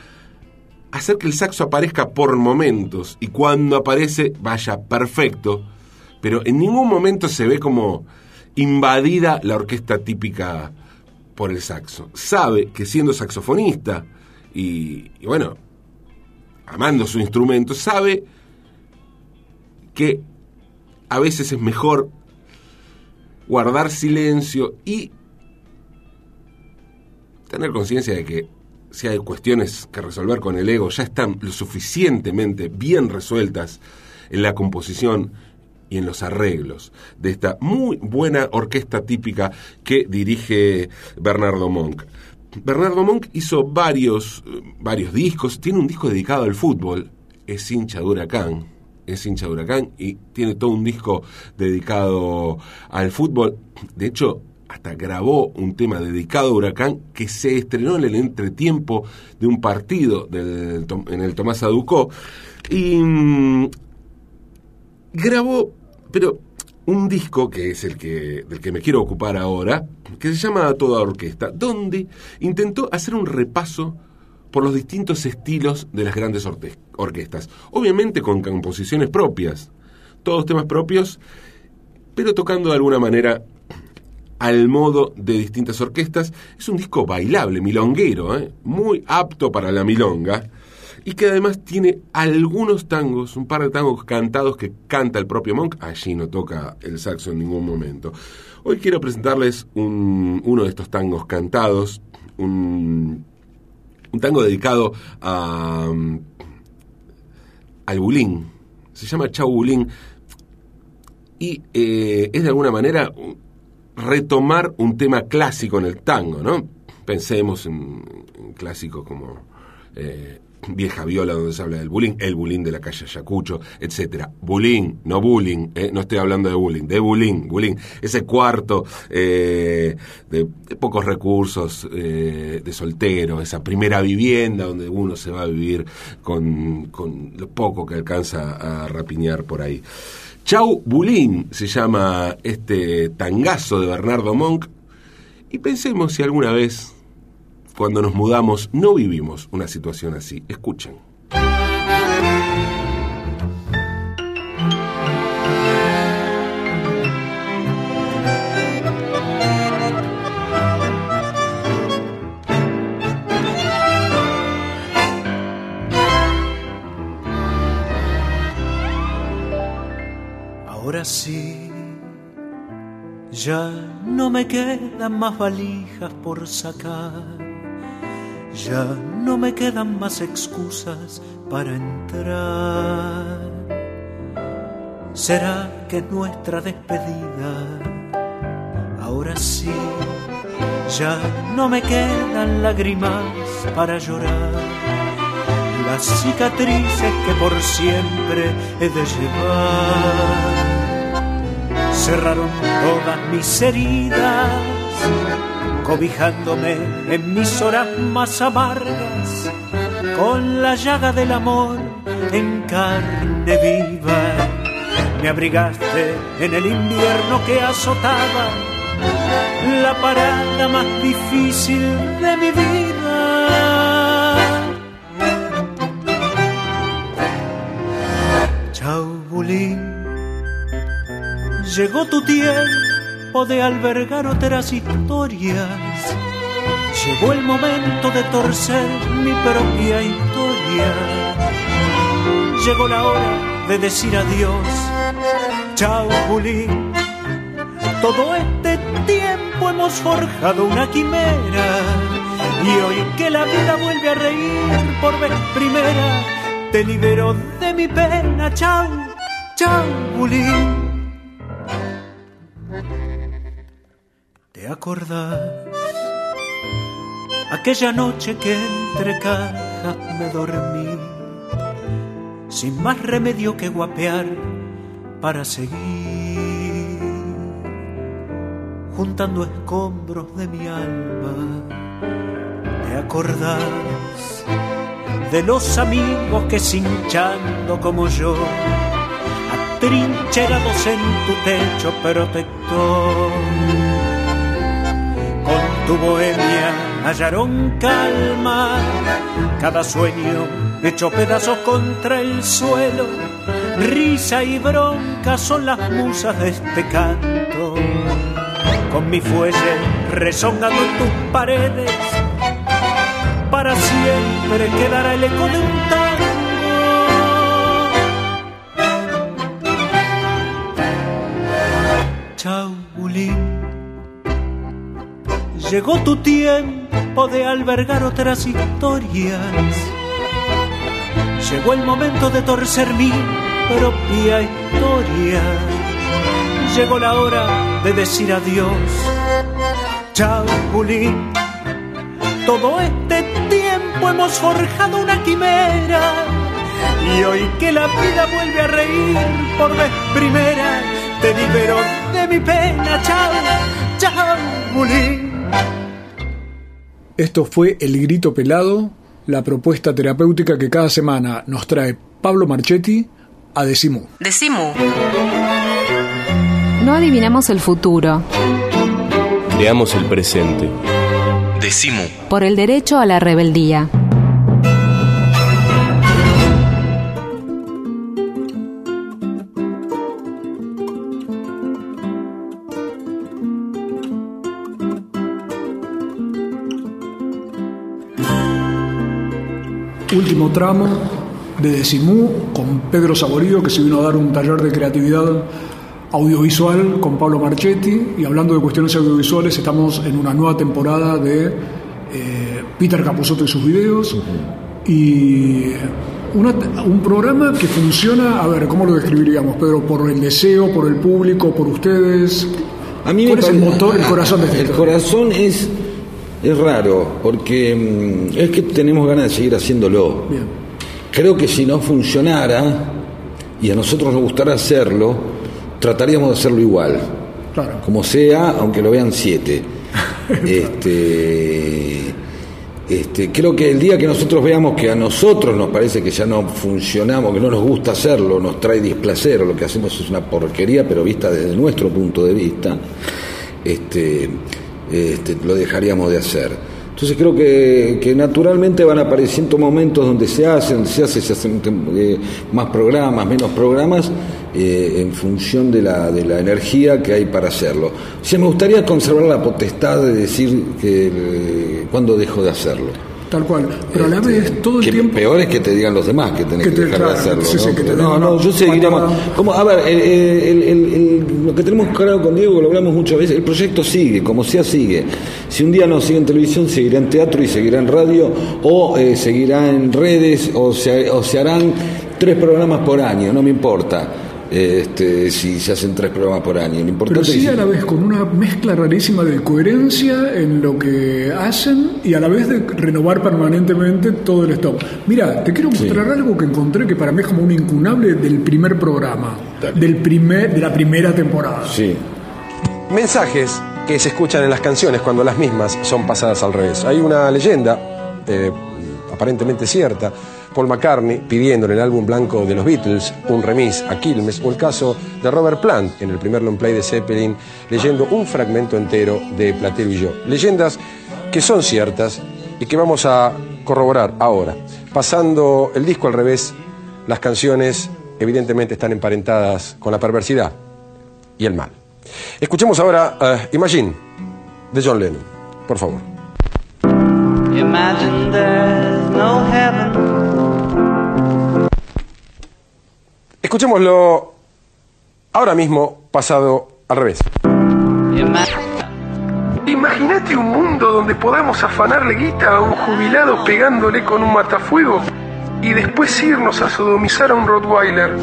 S22: hacer que el saxo aparezca por momentos y cuando aparece vaya perfecto, pero en ningún momento se ve como invadida la orquesta típica por el saxo. Sabe que siendo saxofonista y, y bueno, amando su instrumento, sabe que a veces es mejor guardar silencio y tener conciencia de que si hay cuestiones que resolver con el ego, ya están lo suficientemente bien resueltas en la composición y en los arreglos de esta muy buena orquesta típica que dirige Bernardo Monk. Bernardo Monk hizo varios, varios discos, tiene un disco dedicado al fútbol, es hincha de Huracán, es hincha de Huracán y tiene todo un disco dedicado al fútbol. De hecho, hasta grabó un tema dedicado a Huracán que se estrenó en el entretiempo de un partido en el Tomás Aducó. Y mm, grabó, pero un disco que es el que, del que me quiero ocupar ahora, que se llama Toda Orquesta, donde intentó hacer un repaso por los distintos estilos de las grandes orquestas. Obviamente con composiciones propias, todos temas propios, pero tocando de alguna manera al modo de distintas orquestas. Es un disco bailable, milonguero, ¿eh? muy apto para la milonga. Y que además tiene algunos tangos, un par de tangos cantados que canta el propio Monk. Allí no toca el saxo en ningún momento. Hoy quiero presentarles uno de estos tangos cantados, un, un tango dedicado a, al bulín. Se llama Chau Bulín y eh, es de alguna manera retomar un tema clásico en el tango, ¿no? Pensemos en, en clásicos como eh, Vieja Viola, donde se habla del bullying, el bullying de la calle Ayacucho, etcétera. Bullying, no bullying, eh, no estoy hablando de bullying, de bullying, bullying. Ese cuarto eh, de, pocos recursos, eh, de soltero, esa primera vivienda donde uno se va a vivir con, con lo poco que alcanza a rapiñar por ahí. Chau Bulín se llama este tangazo de Bernardo Monk. Y pensemos si alguna vez, cuando nos mudamos, no vivimos una situación así. Escuchen.
S23: Ahora sí, ya no me quedan más valijas por sacar, ya no me quedan más excusas para entrar. ¿Será que nuestra despedida, ahora sí, ya no me quedan lágrimas para llorar? Las cicatrices que por siempre he de llevar cerraron todas mis heridas, cobijándome en mis horas más amargas, con la llaga del amor en carne viva. Me abrigaste en el invierno que azotaba la parada más difícil de mi vida. Llegó tu tiempo de albergar otras historias. Llegó el momento de torcer mi propia historia. Llegó la hora de decir adiós. Chao, Bulín. Todo este tiempo hemos forjado una quimera. Y hoy que la vida vuelve a reír por vez primera, te libero de mi pena. Chao, chao, Bulín. Acordás? Aquella noche que entre cajas me dormí, sin más remedio que guapear para seguir, juntando escombros de mi alma. ¿Te acordás de los amigos que cinchando como yo, atrincherados en tu techo protector? Tu bohemia hallaron calma, cada sueño hecho pedazos contra el suelo, risa y bronca son las musas de este canto. Con mi fuelle rezongando en tus paredes, para siempre quedará el eco de un tango. Llegó tu tiempo de albergar otras historias. Llegó el momento de torcer mi propia historia. Llegó la hora de decir adiós. Chao, Bulín. Todo este tiempo hemos forjado una quimera. Y hoy que la vida vuelve a reír por vez primera, te libero de mi pena. Chao, chao.
S2: Esto fue El Grito Pelado, la propuesta terapéutica que cada semana nos trae Pablo Marchetti a Decimu.
S8: Decimu. No adivinamos el futuro.
S1: Creamos el presente. Decimu.
S8: Por el derecho a la rebeldía.
S2: Último tramo de Decimú con Pedro Saborío, que se vino a dar un taller de creatividad audiovisual con Pablo Marchetti. Y hablando de cuestiones audiovisuales, estamos en una nueva temporada de eh, Peter Capusotto y sus videos. Y una- un programa que funciona, a ver, ¿cómo lo describiríamos, Pedro? ¿Por el deseo, por el público, por ustedes?
S5: A mí
S2: ¿Cuál
S5: me
S2: es el motor, el corazón de este
S5: El corazón es, es raro, porque mm, es que tenemos ganas de seguir haciéndolo.
S2: Bien.
S5: Creo que si no funcionara y a nosotros nos gustara hacerlo, trataríamos de hacerlo igual.
S2: Claro.
S5: Como sea, aunque lo vean siete. este, este, creo que el día que nosotros veamos que a nosotros nos parece que ya no funcionamos, que no nos gusta hacerlo, nos trae displacer, o lo que hacemos es una porquería, pero vista desde nuestro punto de vista, este, este, lo dejaríamos de hacer. Entonces creo que, naturalmente van apareciendo momentos donde se hacen, se hace, se hacen eh, más programas, menos programas, eh, en función de la, de la energía que hay para hacerlo. O sea, me gustaría conservar la potestad de decir que eh, cuándo dejo de hacerlo.
S2: Tal cual. Pero a la vez, todo el
S5: Que
S2: tiempo.
S5: peor es que te digan los demás que tenés
S2: Que
S5: dejar
S2: claro,
S5: de hacerlo.
S2: sí,
S5: ¿no?
S2: sí, que te
S5: no, no, yo seguiríamos.
S2: patada.
S5: Como, a ver, el- el- el- el- lo que tenemos claro con Diego, lo hablamos muchas veces, el proyecto sigue, como sea, sigue. Si un día no sigue en televisión, seguirá en teatro y seguirá en radio, o eh, seguirá en redes, o se, o se harán tres programas por año, no me importa. Este, si se hacen tres programas por año. Lo
S2: Pero
S5: importante
S2: sí
S5: es
S2: a la vez con una mezcla rarísima de coherencia en lo que hacen y a la vez de renovar permanentemente todo el stock. Mira, te quiero mostrar algo que encontré que para mí es como un incunable del primer programa, del primer, de la primera temporada.
S5: Sí.
S6: Mensajes que se escuchan en las canciones cuando las mismas son pasadas al revés. Hay una leyenda, eh, aparentemente cierta, Paul McCartney pidiendo en el álbum blanco de los Beatles un remix a Quilmes, o el caso de Robert Plant en el primer long play de Zeppelin, leyendo un fragmento entero de Platero y yo. Leyendas que son ciertas y que vamos a corroborar ahora. Pasando el disco al revés, las canciones evidentemente están emparentadas con la perversidad y el mal. Escuchemos ahora eh, Imagine de John Lennon, por favor.
S24: Imagine no.
S6: Escuchémoslo ahora mismo pasado al revés.
S25: Imagínate un mundo donde podamos afanarle guita a un jubilado pegándole con un matafuego y después irnos a sodomizar a un Rottweiler.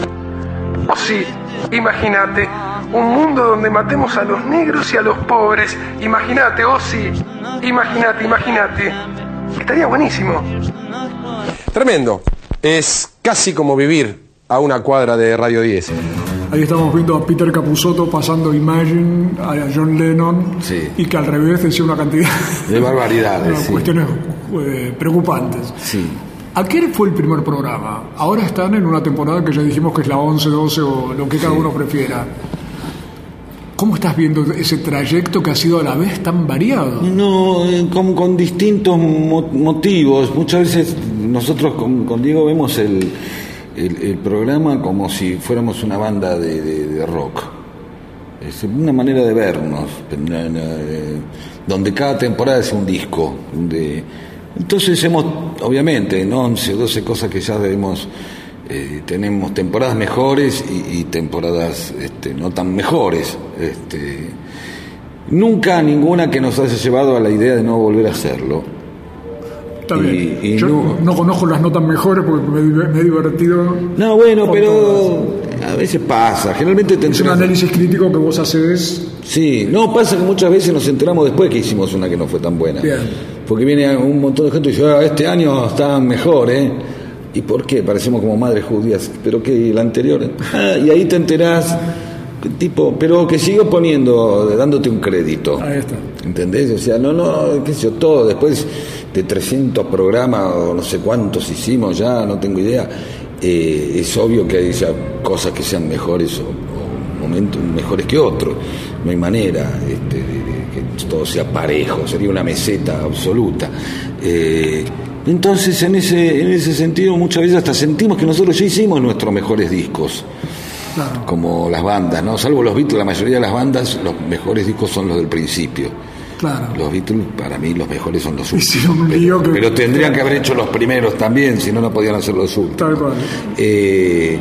S25: O sí, imagínate un mundo donde matemos a los negros y a los pobres. Imagínate, oh sí, imagínate, imagínate. Estaría buenísimo.
S6: Tremendo. Es casi como vivir a una cuadra de Radio 10.
S2: Ahí estamos viendo a Peter Capusotto pasando Imagine a John Lennon y que al revés decía una cantidad
S5: De barbaridades. sí.
S2: cuestiones eh, preocupantes.
S5: Sí.
S2: Aquel fue el primer programa. Ahora están en una temporada que ya dijimos que es la 11, 12 o lo que cada uno prefiera. ¿Cómo estás viendo ese trayecto que ha sido a la vez tan variado?
S5: No, eh, con, con distintos mo- motivos. Muchas veces nosotros con, con Diego vemos el, el- el programa como si fuéramos una banda de, de- de rock. Es una manera de vernos, donde cada temporada es un disco. donde- entonces hemos, obviamente, en 11 o 12 cosas que ya debemos... eh, tenemos temporadas mejores y, y temporadas este, no tan mejores. Este, Nunca ninguna que nos haya llevado a la idea de no volver a hacerlo.
S2: Está bien. Yo
S5: no-
S2: no, conozco las notas mejores porque me, me he divertido.
S5: No, bueno, pero
S2: todas.
S5: a veces pasa. Generalmente te
S2: Es un análisis crítico que vos haces.
S5: Sí, no, pasa que muchas veces nos enteramos después que hicimos una que no fue tan buena.
S2: Bien.
S5: Porque viene un montón de gente y dice, ah, este año está mejor, ¿eh? ¿Y por qué? Parecemos como madres judías. ¿Pero qué? ¿La anterior? Ah, y ahí te enterás, tipo, pero que sigo poniendo, dándote un crédito.
S2: Ahí está.
S5: ¿Entendés? O sea, no, no, qué sé yo, todo. Después de 300 programas o no sé cuántos hicimos ya, no tengo idea, eh, es obvio que hay ya cosas que sean mejores o, o momentos mejores que otros. No hay manera este, de, de que todo sea parejo, sería una meseta absoluta. Eh, entonces, en ese, en ese sentido, muchas veces hasta sentimos que nosotros ya hicimos nuestros mejores discos
S2: Claro.
S5: como las bandas, ¿no? Salvo los Beatles, la mayoría de las bandas, los mejores discos son los del principio.
S2: Claro.
S5: Los Beatles, para mí, los mejores son los últimos.
S2: que-
S5: Pero tendrían que haber hecho los primeros también, si no, no podían hacer los últimos.
S2: Tal cual.
S5: Eh,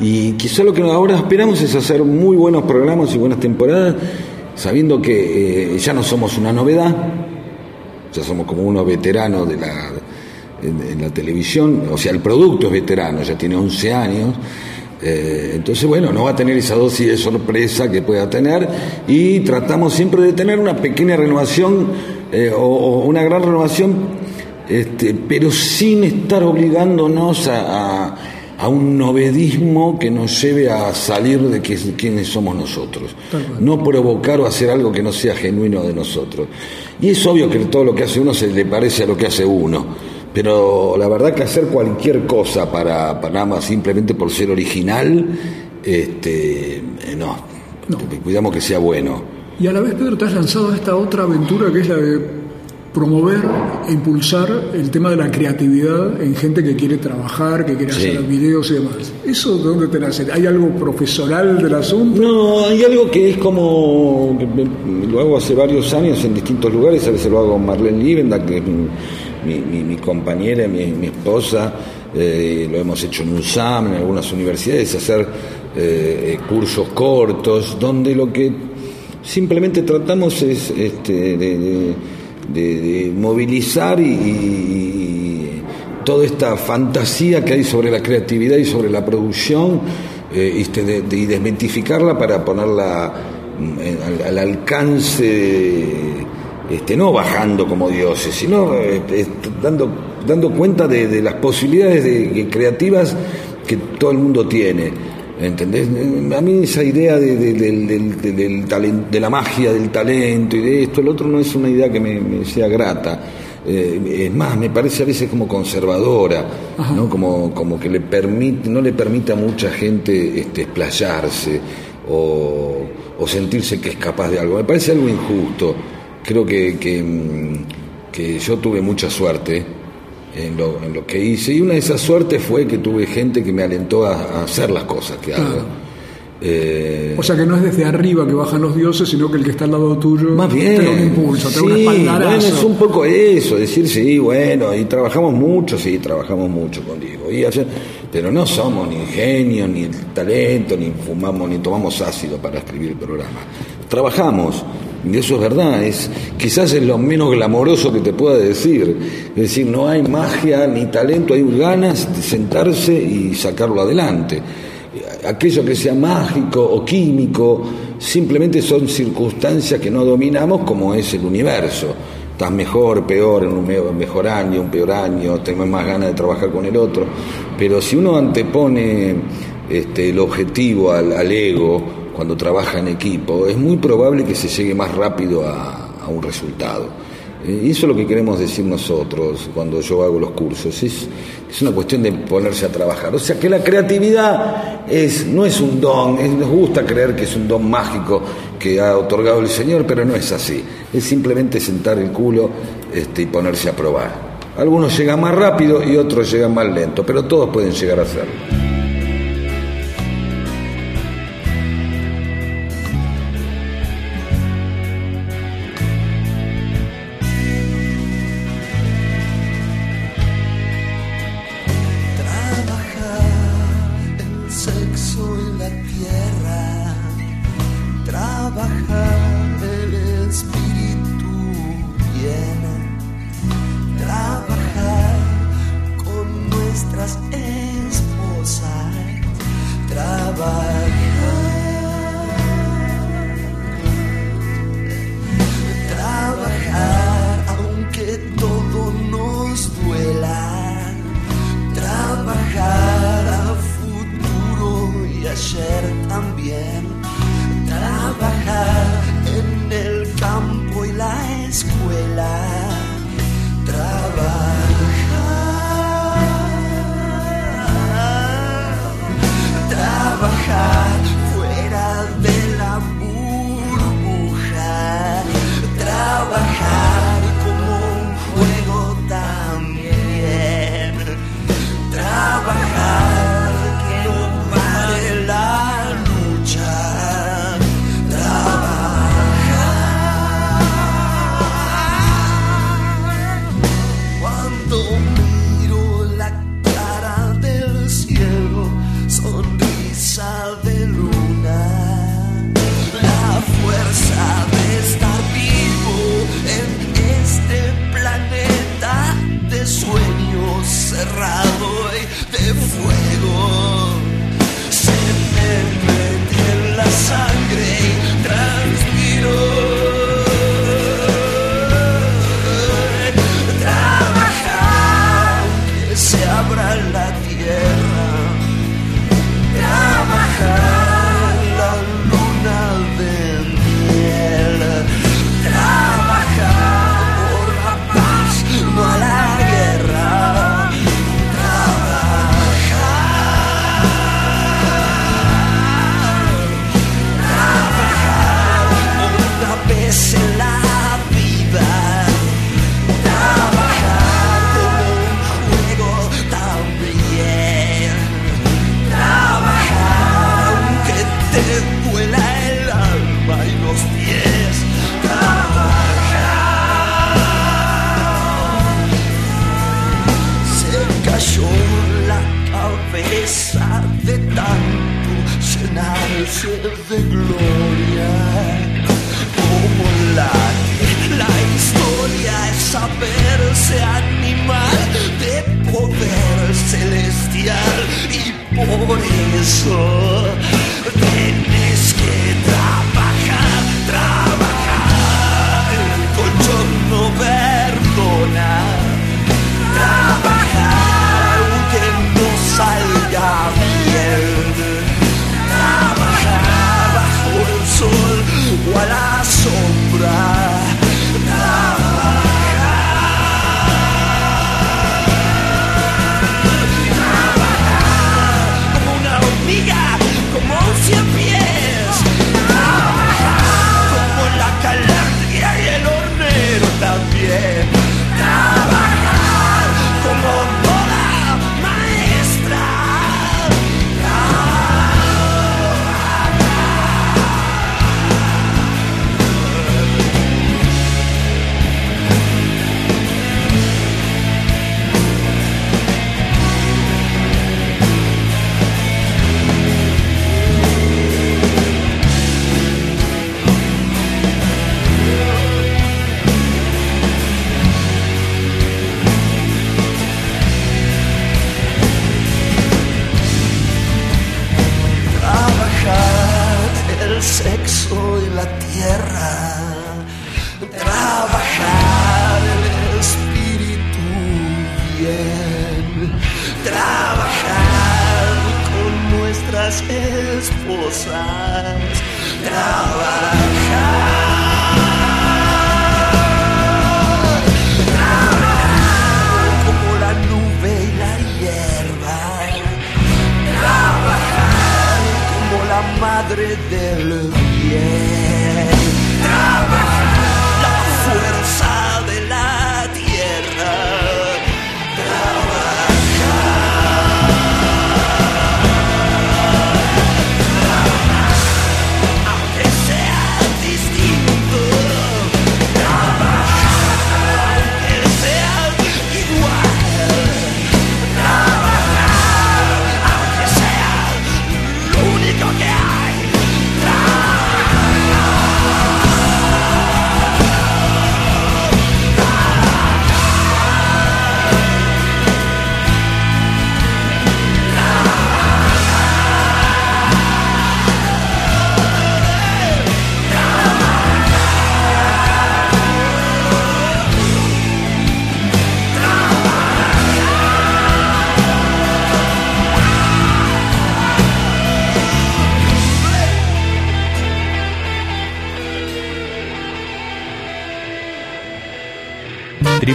S5: y quizá lo que ahora esperamos es hacer muy buenos programas y buenas temporadas, sabiendo que eh, ya no somos una novedad, ya somos como unos veteranos de la en, la televisión, o sea, el producto es veterano, ya tiene 11 años. Eh, entonces, bueno, no va a tener esa dosis de sorpresa que pueda tener y tratamos siempre de tener una pequeña renovación eh, o, una gran renovación, este, pero sin estar obligándonos a a un novedismo que nos lleve a salir de quiénes somos nosotros. No provocar o hacer algo que no sea genuino de nosotros. Y es obvio que todo lo que hace uno se le parece a lo que hace uno. Pero la verdad que hacer cualquier cosa para, más simplemente por ser original, este, eh, no. no. Cuidamos que sea bueno.
S2: Y a la vez, Pedro, te has lanzado a esta otra aventura que es la de promover e impulsar el tema de la creatividad en gente que quiere trabajar, que quiere hacer videos y demás. ¿Eso de dónde te nace? ¿Hay algo profesional del asunto?
S5: No, hay algo que es como. lo hago hace varios años en distintos lugares, a veces lo hago con Marlene Livenda, que mi, compañera, mi, mi esposa. Eh, lo hemos hecho en USAM, en algunas universidades, hacer eh, cursos cortos, donde lo que simplemente tratamos es este, de movilizar y, toda esta fantasía que hay sobre la creatividad y sobre la producción eh, y, y, desmentificarla para ponerla mm, al, alcance, este, no bajando como dioses, sino eh, dando, dando cuenta de, las posibilidades de, creativas que todo el mundo tiene. ¿Entendés? A mí esa idea de, de, la magia del talento y de esto, el otro no es una idea que me, sea grata. Eh, es más, me parece a veces como conservadora, ¿no? Como, como que le permite, no le permite a mucha gente este, explayarse o, sentirse que es capaz de algo. Me parece algo injusto. Creo que, que, mm, que yo tuve mucha suerte en lo, en lo, que hice. Y una de esas suertes fue que tuve gente que me alentó a, hacer las cosas que hago.
S2: Eh, o sea que no es desde arriba que bajan los dioses, sino que el que está al lado tuyo
S5: más bien,
S2: te da un impulso, te da una
S5: es un poco eso, decir sí, bueno, y trabajamos mucho, sí, trabajamos mucho contigo. Y pero no somos ni genio, ni talento, ni fumamos, ni tomamos ácido para escribir el programa. Trabajamos, y eso es verdad, es, quizás es lo menos glamoroso que te pueda decir. Es decir, no hay magia ni talento, hay ganas de sentarse y sacarlo adelante. Aquello que sea mágico o químico simplemente son circunstancias que no dominamos como es el universo. Estás mejor, peor, en un mejor año, un peor año, tengo más ganas de trabajar con el otro. Pero si uno antepone este, el objetivo al ego, cuando trabaja en equipo, es muy probable que se llegue más rápido a, un resultado. Eh, y eso es lo que queremos decir nosotros cuando yo hago los cursos. Es, una cuestión de ponerse a trabajar. O sea que la creatividad no es un don, nos gusta creer que es un don mágico que ha otorgado el Señor, pero no es así. Es simplemente sentar el culo este, y ponerse a probar. Algunos llegan más rápido y otros llegan más lento, pero todos pueden llegar a hacerlo.
S26: goodbye.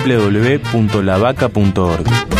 S1: www.lavaca.org.